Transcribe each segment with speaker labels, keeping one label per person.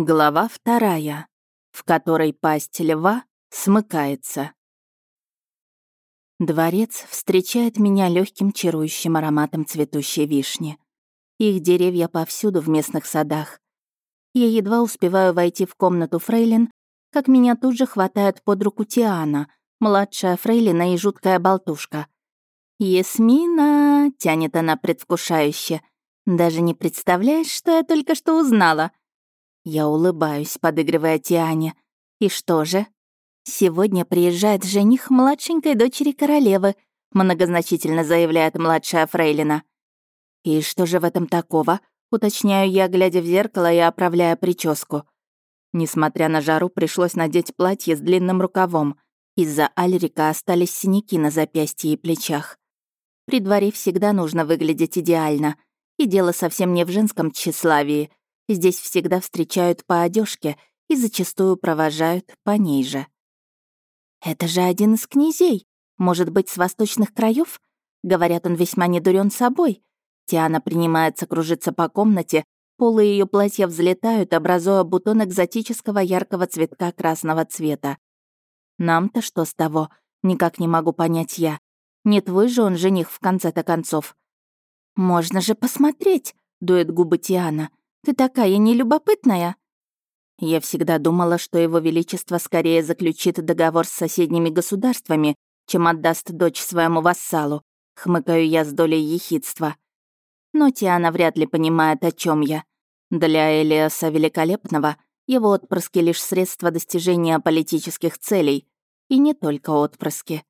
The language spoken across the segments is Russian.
Speaker 1: Глава вторая, в которой пасть льва смыкается. Дворец встречает меня легким чарующим ароматом цветущей вишни. Их деревья повсюду в местных садах. Я едва успеваю войти в комнату фрейлин, как меня тут же хватает под руку Тиана, младшая фрейлина и жуткая болтушка. «Ясмина!» — тянет она предвкушающе. «Даже не представляешь, что я только что узнала!» Я улыбаюсь, подыгрывая Тиане. И что же? Сегодня приезжает жених младшенькой дочери королевы, многозначительно заявляет младшая фрейлина. И что же в этом такого? Уточняю я, глядя в зеркало и оправляя прическу. Несмотря на жару, пришлось надеть платье с длинным рукавом. Из-за Альрика остались синяки на запястье и плечах. При дворе всегда нужно выглядеть идеально. И дело совсем не в женском тщеславии. Здесь всегда встречают по одежке и зачастую провожают по ней же. «Это же один из князей. Может быть, с восточных краев? Говорят, он весьма недурен собой. Тиана принимается кружиться по комнате, полы ее платья взлетают, образуя бутон экзотического яркого цветка красного цвета. Нам-то что с того? Никак не могу понять я. Не твой же он жених в конце-то концов. «Можно же посмотреть», — дует губы Тиана. Ты такая нелюбопытная!» Я всегда думала, что Его Величество скорее заключит договор с соседними государствами, чем отдаст дочь своему вассалу, хмыкаю я с долей ехидства. Но Тиана вряд ли понимает, о чем я. Для Элиаса Великолепного его отпрыски лишь средство достижения политических целей, и не только отпрыски.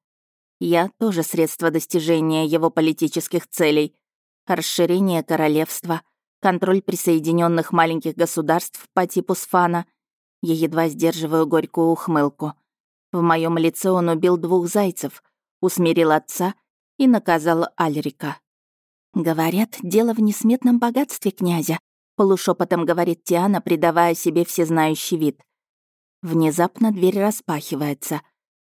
Speaker 1: Я тоже средство достижения его политических целей. Расширение королевства, контроль присоединенных маленьких государств по типу Сфана. Я едва сдерживаю горькую ухмылку. В моем лице он убил двух зайцев, усмирил отца и наказал Альрика. «Говорят, дело в несметном богатстве князя», полушепотом говорит Тиана, придавая себе всезнающий вид. Внезапно дверь распахивается.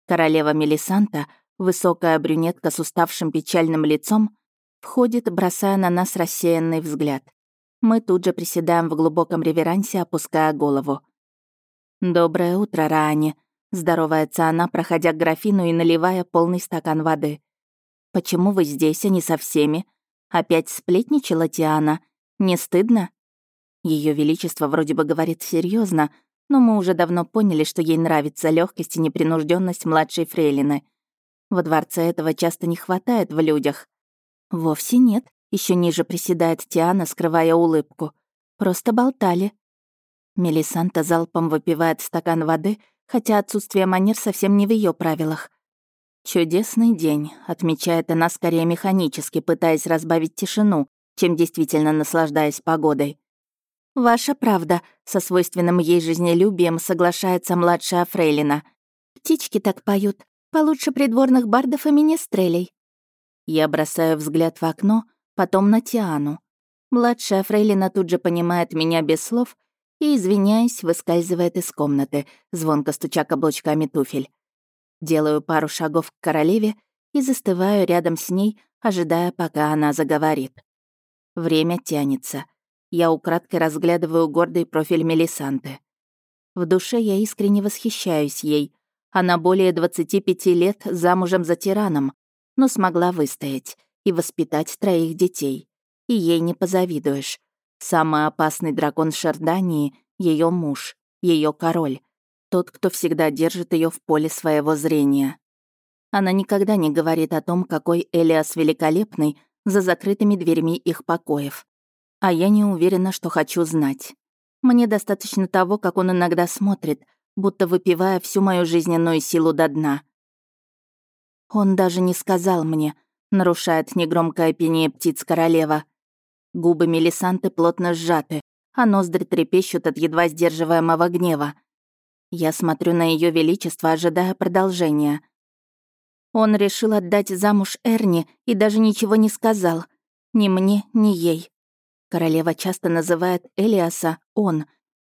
Speaker 1: Королева Мелисанта, высокая брюнетка с уставшим печальным лицом, входит, бросая на нас рассеянный взгляд. Мы тут же приседаем в глубоком реверансе, опуская голову. «Доброе утро, Раани», — здоровается она, проходя к графину и наливая полный стакан воды. «Почему вы здесь, а не со всеми? Опять сплетничала Тиана? Не стыдно?» Ее Величество вроде бы говорит серьезно, но мы уже давно поняли, что ей нравится легкость и непринужденность младшей фрейлины. Во дворце этого часто не хватает в людях. Вовсе нет, еще ниже приседает Тиана, скрывая улыбку. Просто болтали. Мелисанта залпом выпивает стакан воды, хотя отсутствие манер совсем не в ее правилах. «Чудесный день», — отмечает она скорее механически, пытаясь разбавить тишину, чем действительно наслаждаясь погодой. «Ваша правда», — со свойственным ей жизнелюбием соглашается младшая Фрейлина. «Птички так поют, получше придворных бардов и министрелей». Я бросаю взгляд в окно, потом на Тиану. Младшая фрейлина тут же понимает меня без слов и, извиняясь, выскальзывает из комнаты, звонко стуча каблучками туфель. Делаю пару шагов к королеве и застываю рядом с ней, ожидая, пока она заговорит. Время тянется. Я украдкой разглядываю гордый профиль Мелисанты. В душе я искренне восхищаюсь ей. Она более 25 лет замужем за тираном, но смогла выстоять и воспитать троих детей. И ей не позавидуешь. Самый опасный дракон Шардании — ее муж, ее король, тот, кто всегда держит ее в поле своего зрения. Она никогда не говорит о том, какой Элиас великолепный за закрытыми дверьми их покоев. А я не уверена, что хочу знать. Мне достаточно того, как он иногда смотрит, будто выпивая всю мою жизненную силу до дна. Он даже не сказал мне, нарушает негромкое пение птиц королева. Губы Мелисанты плотно сжаты, а ноздри трепещут от едва сдерживаемого гнева. Я смотрю на ее величество, ожидая продолжения. Он решил отдать замуж Эрни и даже ничего не сказал. Ни мне, ни ей. Королева часто называет Элиаса «он»,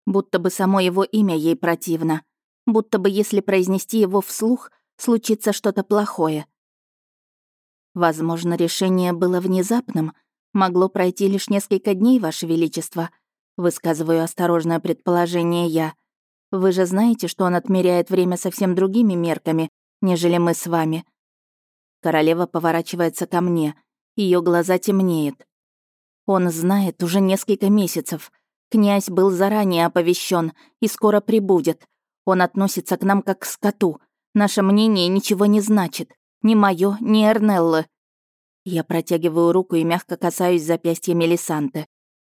Speaker 1: будто бы само его имя ей противно. Будто бы если произнести его вслух, случится что-то плохое. Возможно, решение было внезапным. Могло пройти лишь несколько дней, Ваше Величество. Высказываю осторожное предположение я. Вы же знаете, что он отмеряет время совсем другими мерками, нежели мы с вами. Королева поворачивается ко мне. Ее глаза темнеют. Он знает уже несколько месяцев. Князь был заранее оповещен и скоро прибудет. Он относится к нам как к скоту. Наше мнение ничего не значит. Ни мое, ни Эрнеллы. Я протягиваю руку и мягко касаюсь запястья Мелисанты.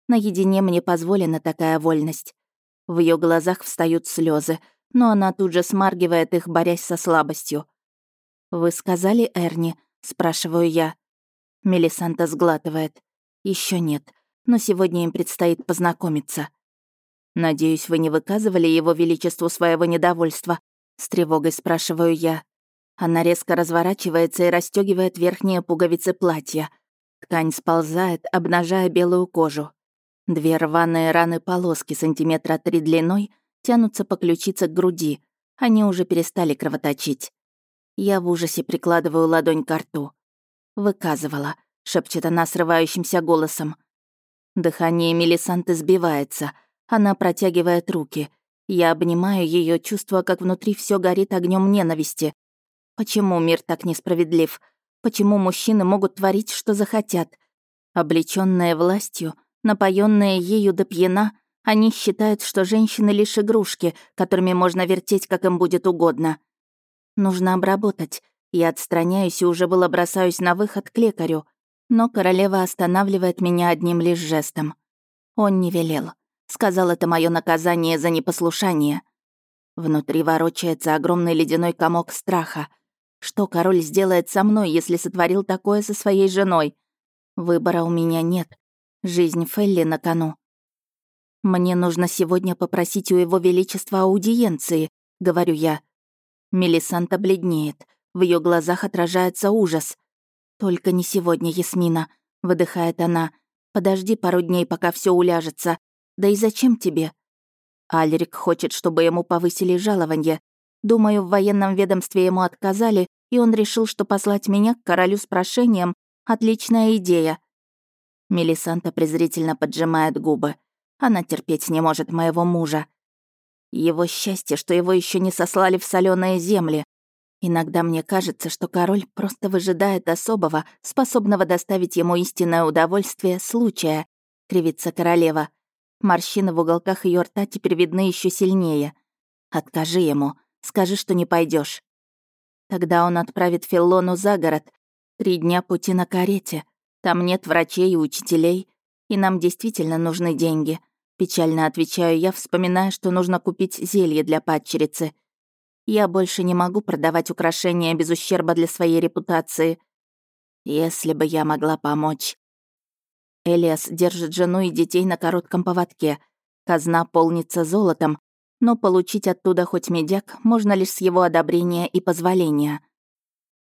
Speaker 1: Наедине мне позволена такая вольность. В ее глазах встают слезы, но она тут же смаргивает их, борясь со слабостью. «Вы сказали Эрни?» — спрашиваю я. Мелисанта сглатывает. Еще нет, но сегодня им предстоит познакомиться. «Надеюсь, вы не выказывали его величеству своего недовольства?» — с тревогой спрашиваю я. Она резко разворачивается и расстегивает верхние пуговицы платья. Ткань сползает, обнажая белую кожу. Две рваные раны-полоски сантиметра три длиной тянутся по ключице к груди. Они уже перестали кровоточить. Я в ужасе прикладываю ладонь к рту. «Выказывала», — шепчет она срывающимся голосом. Дыхание Мелисанты сбивается. Она протягивает руки. Я обнимаю ее, чувствуя, как внутри все горит огнем ненависти. Почему мир так несправедлив? Почему мужчины могут творить, что захотят? Облечённые властью, напоенные ею до пьяна, они считают, что женщины лишь игрушки, которыми можно вертеть, как им будет угодно. Нужно обработать. Я отстраняюсь и уже было бросаюсь на выход к лекарю. Но королева останавливает меня одним лишь жестом. Он не велел. Сказал, это мое наказание за непослушание. Внутри ворочается огромный ледяной комок страха. Что король сделает со мной, если сотворил такое со своей женой? Выбора у меня нет. Жизнь Фелли на кону. «Мне нужно сегодня попросить у его величества аудиенции», — говорю я. Мелисанта бледнеет. В ее глазах отражается ужас. «Только не сегодня, Ясмина», — выдыхает она. «Подожди пару дней, пока все уляжется. Да и зачем тебе?» Альрик хочет, чтобы ему повысили жалование, Думаю, в военном ведомстве ему отказали, и он решил, что послать меня к королю с прошением — отличная идея. Мелисанта презрительно поджимает губы. Она терпеть не может моего мужа. Его счастье, что его еще не сослали в соленые земли. Иногда мне кажется, что король просто выжидает особого, способного доставить ему истинное удовольствие, случая, кривится королева. Морщины в уголках ее рта теперь видны еще сильнее. Откажи ему, Скажи, что не пойдешь. Тогда он отправит Филлону за город. Три дня пути на карете. Там нет врачей и учителей. И нам действительно нужны деньги. Печально отвечаю я, вспоминая, что нужно купить зелье для падчерицы. Я больше не могу продавать украшения без ущерба для своей репутации. Если бы я могла помочь. Элиас держит жену и детей на коротком поводке. Казна полнится золотом, но получить оттуда хоть медяк можно лишь с его одобрения и позволения.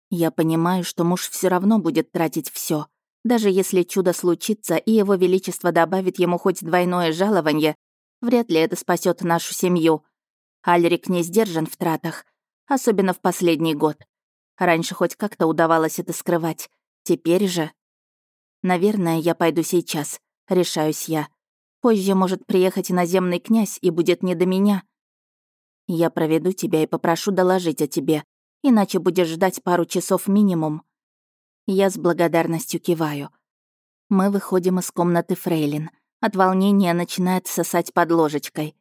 Speaker 1: Я понимаю, что муж все равно будет тратить все, даже если чудо случится и его величество добавит ему хоть двойное жалование, вряд ли это спасет нашу семью. Альрик не сдержан в тратах, особенно в последний год. Раньше хоть как-то удавалось это скрывать, теперь же... Наверное, я пойду сейчас, решаюсь я. Позже может приехать иноземный князь, и будет не до меня. Я проведу тебя и попрошу доложить о тебе, иначе будешь ждать пару часов минимум». Я с благодарностью киваю. Мы выходим из комнаты Фрейлин. От волнения начинает сосать под ложечкой.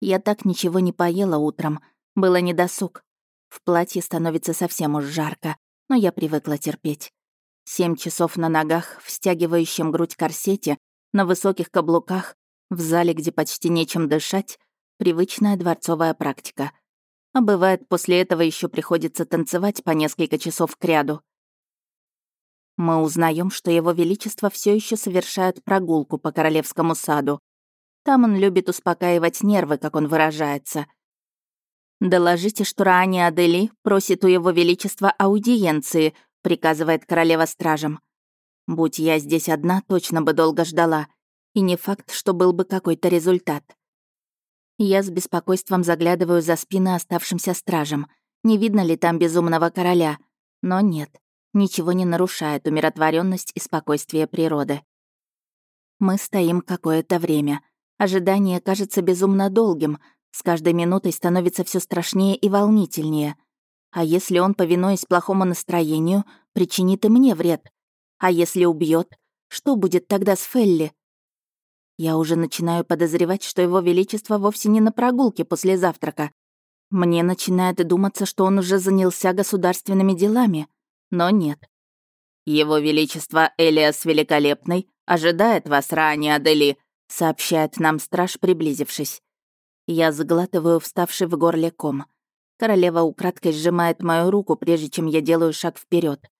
Speaker 1: Я так ничего не поела утром. Было недосуг. В платье становится совсем уж жарко, но я привыкла терпеть. Семь часов на ногах, в стягивающем грудь корсете, на высоких каблуках, в зале, где почти нечем дышать, привычная дворцовая практика. А бывает, после этого еще приходится танцевать по несколько часов к ряду. Мы узнаем, что Его Величество все еще совершает прогулку по Королевскому саду. Там он любит успокаивать нервы, как он выражается. «Доложите, что Раани Адели просит у Его Величества аудиенции», приказывает королева стражам. «Будь я здесь одна, точно бы долго ждала. И не факт, что был бы какой-то результат. Я с беспокойством заглядываю за спины оставшимся стражам. Не видно ли там безумного короля? Но нет, ничего не нарушает умиротворенность и спокойствие природы. Мы стоим какое-то время. Ожидание кажется безумно долгим, с каждой минутой становится все страшнее и волнительнее. А если он, повинуясь плохому настроению, причинит и мне вред? А если убьет, что будет тогда с Фелли? Я уже начинаю подозревать, что его величество вовсе не на прогулке после завтрака. Мне начинает думаться, что он уже занялся государственными делами. Но нет. Его величество Элиас Великолепный ожидает вас ранее, Адели, сообщает нам страж, приблизившись. Я заглатываю вставший в горле ком. Королева украдкой сжимает мою руку, прежде чем я делаю шаг вперед.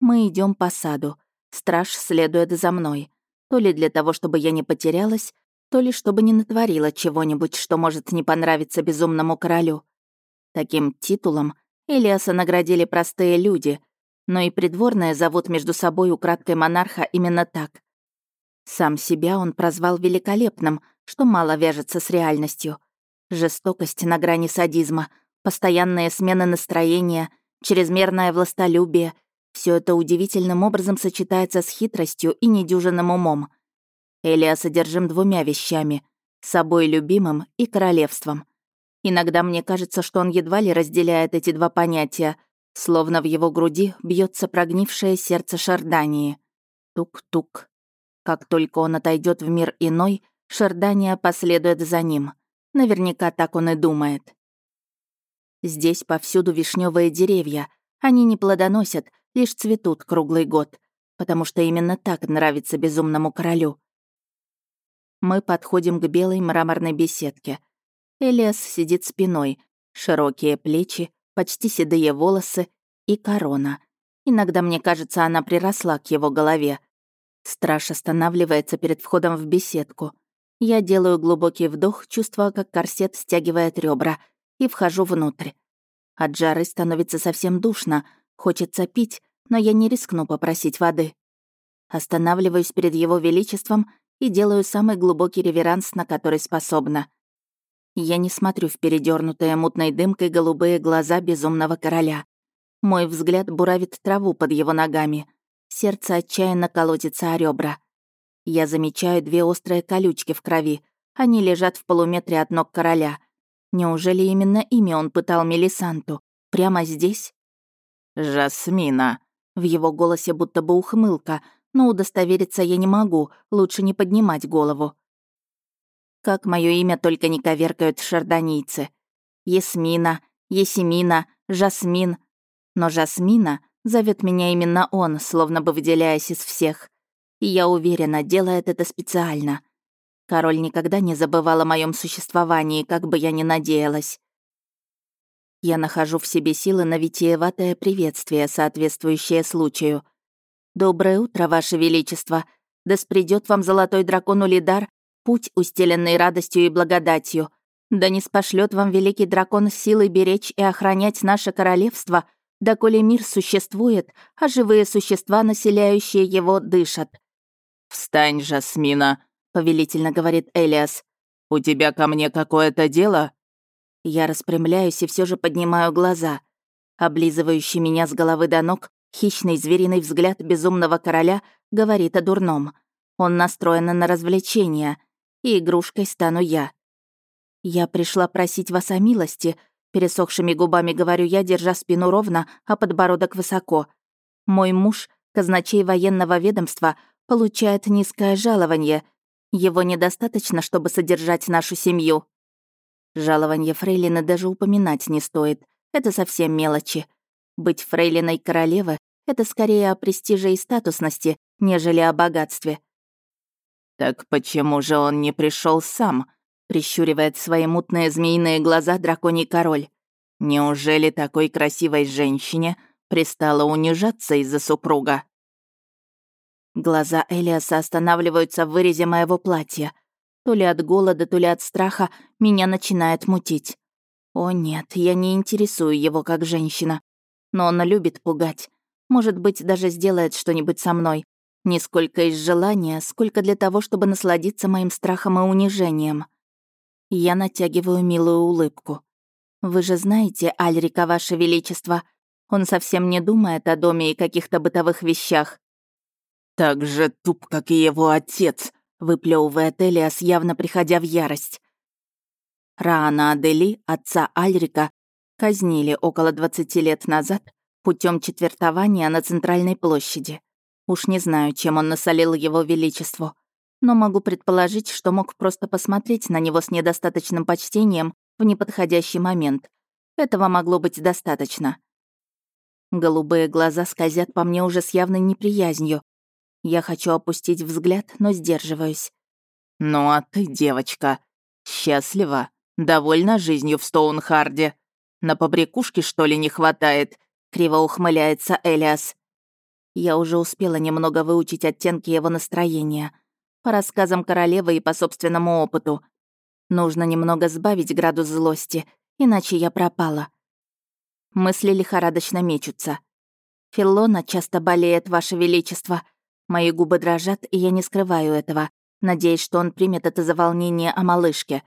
Speaker 1: Мы идем по саду. Страж следует за мной. То ли для того, чтобы я не потерялась, то ли чтобы не натворила чего-нибудь, что может не понравиться безумному королю. Таким титулом Элиаса наградили простые люди, но и придворные зовут между собой украдкой монарха именно так. Сам себя он прозвал великолепным, что мало вяжется с реальностью. Жестокость на грани садизма, постоянные смены настроения, чрезмерное властолюбие — все это удивительным образом сочетается с хитростью и недюжинным умом. Элиас одержим двумя вещами — собой любимым и королевством. Иногда мне кажется, что он едва ли разделяет эти два понятия, словно в его груди бьется прогнившее сердце Шардании. Тук-тук. Как только он отойдет в мир иной — Шардания последует за ним. Наверняка так он и думает. Здесь повсюду вишневые деревья. Они не плодоносят, лишь цветут круглый год, потому что именно так нравится безумному королю. Мы подходим к белой мраморной беседке. Элиас сидит спиной, широкие плечи, почти седые волосы и корона. Иногда мне кажется, она приросла к его голове. Страж останавливается перед входом в беседку — я делаю глубокий вдох, чувствуя, как корсет стягивает ребра, и вхожу внутрь. От жары становится совсем душно, хочется пить, но я не рискну попросить воды. Останавливаюсь перед его величеством и делаю самый глубокий реверанс, на который способна. Я не смотрю в передернутые мутной дымкой голубые глаза безумного короля. Мой взгляд буравит траву под его ногами. Сердце отчаянно колотится о ребра. Я замечаю две острые колючки в крови. Они лежат в полуметре от ног короля. Неужели именно ими он пытал Мелисанту? Прямо здесь?
Speaker 2: «Жасмина!»
Speaker 1: В его голосе будто бы ухмылка, но удостовериться я не могу, лучше не поднимать голову. Как мое имя только не коверкают шардонийцы. Есмина, Есемина, Жасмин. Но Жасмина зовет меня именно он, словно бы выделяясь из всех. И я уверена, делает это специально. Король никогда не забывал о моем существовании, как бы я ни надеялась. Я нахожу в себе силы на витиеватое приветствие, соответствующее случаю. «Доброе утро, Ваше Величество! Да спредет вам золотой дракон Улидар, путь, устеленный радостью и благодатью. Да не спошлет вам великий дракон силой беречь и охранять наше королевство, доколе мир существует, а живые существа, населяющие его, дышат.
Speaker 2: «Встань, Жасмина», —
Speaker 1: повелительно говорит Элиас.
Speaker 2: «У тебя ко мне какое-то дело?»
Speaker 1: Я распрямляюсь и все же поднимаю глаза. Облизывающий меня с головы до ног, хищный звериный взгляд безумного короля говорит о дурном. Он настроен на развлечения, и игрушкой стану я. «Я пришла просить вас о милости», — пересохшими губами говорю я, держа спину ровно, а подбородок высоко. «Мой муж, казначей военного ведомства, получает низкое жалование. Его недостаточно, чтобы содержать нашу семью. Жалование фрейлины даже упоминать не стоит. Это совсем мелочи. Быть фрейлиной королевы — это скорее о престиже и статусности, нежели о богатстве.
Speaker 2: «Так почему же он не пришел сам?» — прищуривает свои мутные змеиные глаза драконий король. «Неужели такой красивой женщине пристало унижаться из-за супруга?»
Speaker 1: Глаза Элиаса останавливаются в вырезе моего платья. То ли от голода, то ли от страха меня начинает мутить. О нет, я не интересую его как женщина. Но он любит пугать. Может быть, даже сделает что-нибудь со мной. Не сколько из желания, сколько для того, чтобы насладиться моим страхом и унижением. Я натягиваю милую улыбку. «Вы же знаете, Альрика, Ваше Величество, он совсем не думает о доме и каких-то бытовых вещах.
Speaker 2: «Так же туп, как и его отец», —
Speaker 1: выплёвывает Элиас, явно приходя в ярость. Раана Адели, отца Альрика, казнили около 20 лет назад путем четвертования на Центральной площади. Уж не знаю, чем он насолил его величеству, но могу предположить, что мог просто посмотреть на него с недостаточным почтением в неподходящий момент. Этого могло быть достаточно. Голубые глаза скользят по мне уже с явной неприязнью. Я хочу опустить взгляд, но сдерживаюсь.
Speaker 2: «Ну а ты, девочка, счастлива? Довольна жизнью в Стоунхарде? На побрякушке, что ли, не хватает?» — криво ухмыляется Элиас.
Speaker 1: Я уже успела немного выучить оттенки его настроения. По рассказам королевы и по собственному опыту. Нужно немного сбавить градус злости, иначе я пропала. Мысли лихорадочно мечутся. Филлона часто болеет, Ваше Величество. Мои губы дрожат, и я не скрываю этого, надеясь, что он примет это за волнение о малышке.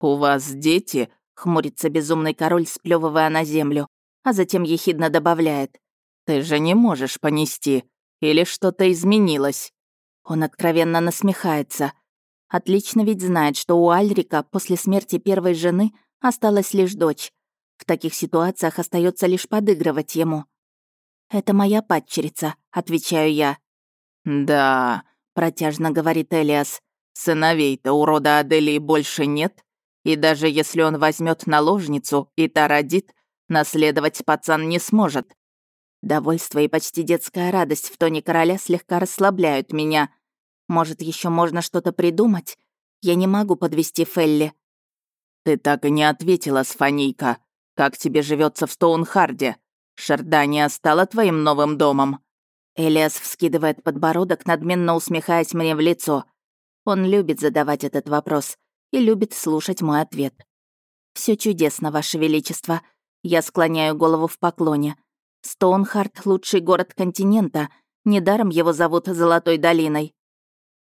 Speaker 2: «У вас дети?» — хмурится безумный король, сплёвывая на землю, а затем ехидно добавляет. «Ты же не можешь понести. Или что-то изменилось?»
Speaker 1: Он откровенно насмехается. Отлично ведь знает, что у Альрика после смерти первой жены осталась лишь дочь. В таких ситуациях остается лишь подыгрывать ему. «Это моя падчерица», — отвечаю я.
Speaker 2: «Да», — протяжно говорит Элиас, «сыновей-то у рода Аделии больше нет, и даже если он возьмет наложницу и та родит, наследовать пацан не сможет».
Speaker 1: Довольство и почти детская радость в тоне короля слегка расслабляют меня. Может, еще можно что-то придумать? Я не могу подвести Фелли.
Speaker 2: «Ты так и не ответила, Сфанийка. Как тебе живется в Стоунхарде? Шардания стала твоим новым домом?»
Speaker 1: Элиас вскидывает подбородок, надменно усмехаясь мне в лицо. Он любит задавать этот вопрос и любит слушать мой ответ. Все чудесно, Ваше Величество. Я склоняю голову в поклоне. Стоунхард — лучший город континента. Недаром его зовут Золотой долиной.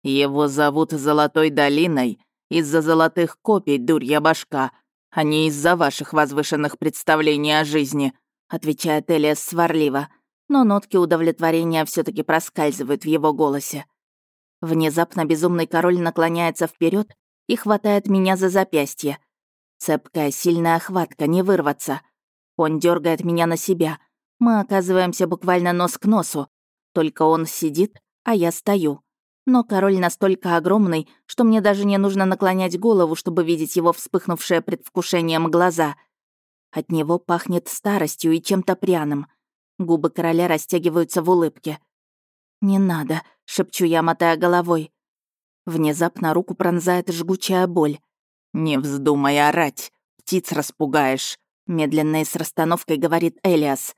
Speaker 2: «Его зовут Золотой долиной из-за золотых копий, дурья башка, а не из-за ваших возвышенных представлений о жизни», отвечает Элиас сварливо, но нотки удовлетворения все таки проскальзывают в его голосе.
Speaker 1: Внезапно безумный король наклоняется вперед и хватает меня за запястье. Цепкая, сильная охватка, не вырваться. Он дергает меня на себя. Мы оказываемся буквально нос к носу. Только он сидит, а я стою. Но король настолько огромный, что мне даже не нужно наклонять голову, чтобы видеть его вспыхнувшее предвкушением глаза. От него пахнет старостью и чем-то пряным. Губы короля растягиваются в улыбке. «Не надо», — шепчу я, мотая головой. Внезапно руку пронзает жгучая боль.
Speaker 2: «Не вздумай орать, птиц распугаешь», — медленно и с расстановкой говорит Элиас.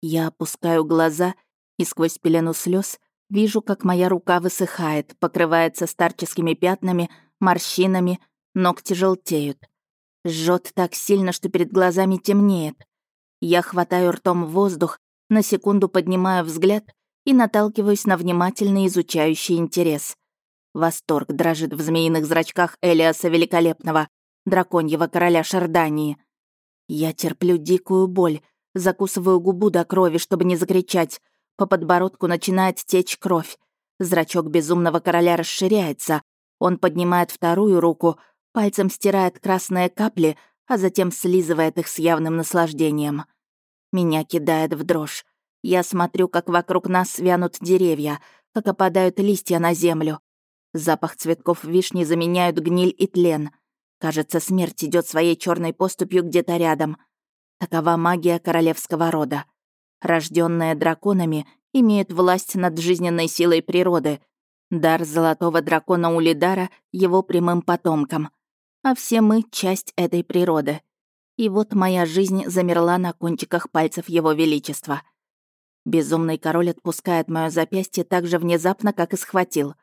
Speaker 1: Я опускаю глаза и сквозь пелену слез Вижу, как моя рука высыхает, покрывается старческими пятнами, морщинами, ногти желтеют. Жжет так сильно, что перед глазами темнеет. Я хватаю ртом воздух, на секунду поднимаю взгляд и наталкиваюсь на внимательный изучающий интерес. Восторг дрожит в змеиных зрачках Элиаса Великолепного, драконьего короля Шардании. Я терплю дикую боль, закусываю губу до крови, чтобы не закричать, по подбородку начинает течь кровь. Зрачок безумного короля расширяется. Он поднимает вторую руку, пальцем стирает красные капли, а затем слизывает их с явным наслаждением. Меня кидает в дрожь. Я смотрю, как вокруг нас вянут деревья, как опадают листья на землю. Запах цветков вишни заменяют гниль и тлен. Кажется, смерть идет своей черной поступью где-то рядом. Такова магия королевского рода рожденные драконами, имеют власть над жизненной силой природы. Дар золотого дракона Улидара — его прямым потомкам. А все мы — часть этой природы. И вот моя жизнь замерла на кончиках пальцев его величества. Безумный король отпускает мое запястье так же внезапно, как и схватил.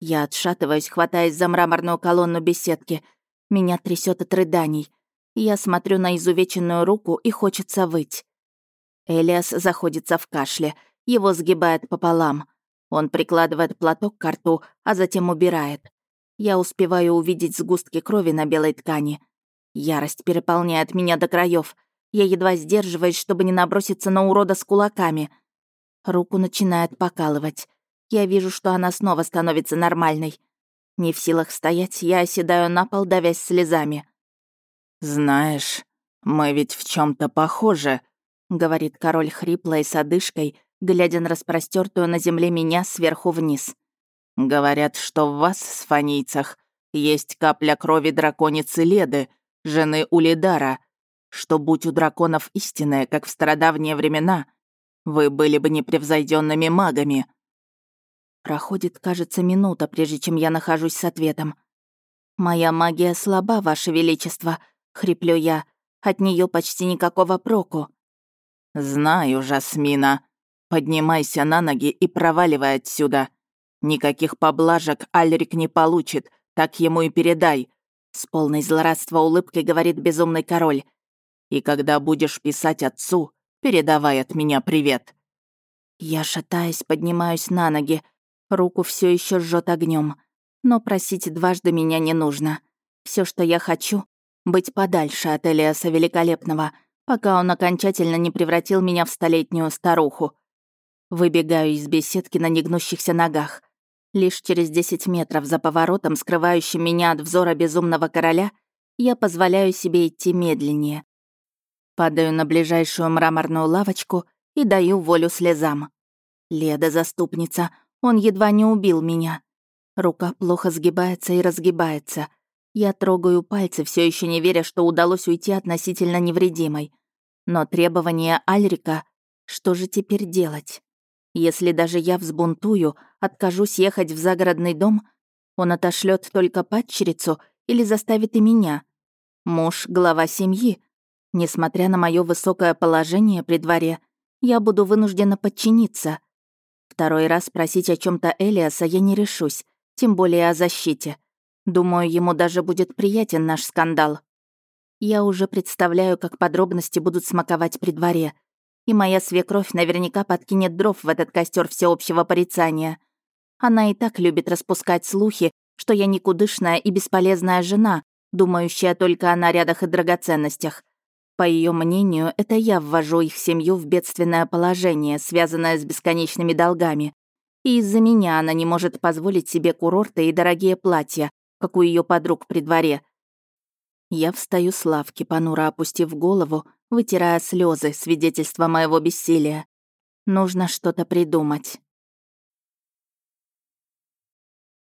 Speaker 1: Я отшатываюсь, хватаясь за мраморную колонну беседки. Меня трясет от рыданий. Я смотрю на изувеченную руку и хочется выть. Элиас заходится в кашле, его сгибает пополам. Он прикладывает платок к рту, а затем убирает. Я успеваю увидеть сгустки крови на белой ткани. Ярость переполняет меня до краев. Я едва сдерживаюсь, чтобы не наброситься на урода с кулаками. Руку начинает покалывать. Я вижу, что она снова становится нормальной. Не в силах стоять, я оседаю на пол, давясь слезами.
Speaker 2: «Знаешь, мы ведь в чем то похожи», — говорит король хрипло и с одышкой, глядя на распростертую на земле меня сверху вниз. «Говорят, что в вас, сфанийцах, есть капля крови драконицы Леды, жены Улидара, что, будь у драконов истинная, как в стародавние времена, вы были бы непревзойденными магами».
Speaker 1: Проходит, кажется, минута, прежде чем я нахожусь с ответом. «Моя магия слаба, Ваше Величество», — хриплю я. «От нее почти никакого проку».
Speaker 2: «Знаю, Жасмина. Поднимайся на ноги и проваливай отсюда. Никаких поблажек Альрик не получит, так ему и передай», — с полной злорадства улыбкой говорит безумный король. «И когда будешь писать отцу, передавай от меня привет».
Speaker 1: Я, шатаясь, поднимаюсь на ноги, Руку все еще жжет огнем. Но просить дважды меня не нужно. Все, что я хочу, быть подальше от Элиаса Великолепного, пока он окончательно не превратил меня в столетнюю старуху. Выбегаю из беседки на негнущихся ногах. Лишь через 10 метров за поворотом, скрывающим меня от взора безумного короля, я позволяю себе идти медленнее. Падаю на ближайшую мраморную лавочку и даю волю слезам. Леда заступница, он едва не убил меня. Рука плохо сгибается и разгибается. Я трогаю пальцы, все еще не веря, что удалось уйти относительно невредимой. Но требования Альрика... Что же теперь делать? Если даже я взбунтую, откажусь ехать в загородный дом, он отошлет только падчерицу или заставит и меня. Муж — глава семьи. Несмотря на мое высокое положение при дворе, я буду вынуждена подчиниться — Второй раз просить о чем то Элиаса я не решусь, тем более о защите. Думаю, ему даже будет приятен наш скандал. Я уже представляю, как подробности будут смаковать при дворе. И моя свекровь наверняка подкинет дров в этот костер всеобщего порицания. Она и так любит распускать слухи, что я никудышная и бесполезная жена, думающая только о нарядах и драгоценностях. По ее мнению, это я ввожу их семью в бедственное положение, связанное с бесконечными долгами. И из-за меня она не может позволить себе курорты и дорогие платья, как у ее подруг при дворе. Я встаю с лавки, понуро опустив голову, вытирая слезы, свидетельство моего бессилия. Нужно что-то придумать.